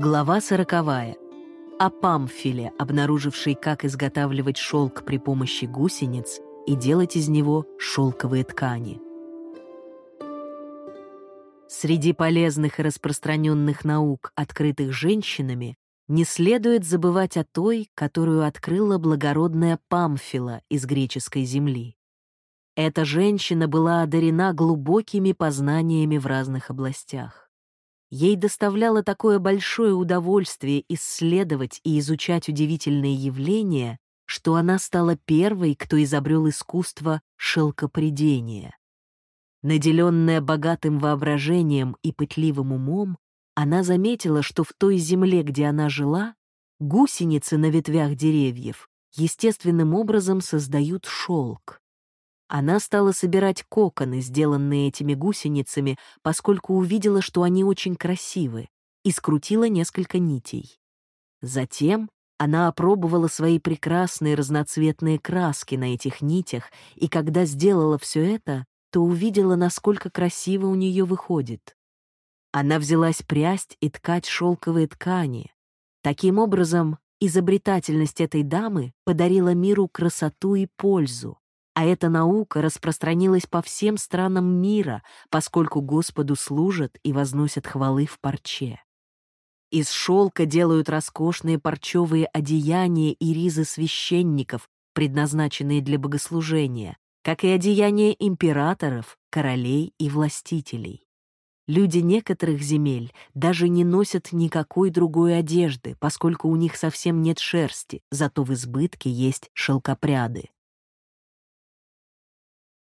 Глава сороковая. О Памфиле, обнаружившей, как изготавливать шелк при помощи гусениц и делать из него шелковые ткани. Среди полезных и распространенных наук, открытых женщинами, не следует забывать о той, которую открыла благородная Памфила из греческой земли. Эта женщина была одарена глубокими познаниями в разных областях. Ей доставляло такое большое удовольствие исследовать и изучать удивительные явления, что она стала первой, кто изобрел искусство шелкопредения. Наделенная богатым воображением и пытливым умом, она заметила, что в той земле, где она жила, гусеницы на ветвях деревьев естественным образом создают шелк. Она стала собирать коконы, сделанные этими гусеницами, поскольку увидела, что они очень красивы, и скрутила несколько нитей. Затем она опробовала свои прекрасные разноцветные краски на этих нитях, и когда сделала все это, то увидела, насколько красиво у нее выходит. Она взялась прясть и ткать шелковые ткани. Таким образом, изобретательность этой дамы подарила миру красоту и пользу, а эта наука распространилась по всем странам мира, поскольку Господу служат и возносят хвалы в парче. Из шелка делают роскошные парчевые одеяния и ризы священников, предназначенные для богослужения, как и одеяния императоров, королей и властителей. Люди некоторых земель даже не носят никакой другой одежды, поскольку у них совсем нет шерсти, зато в избытке есть шелкопряды.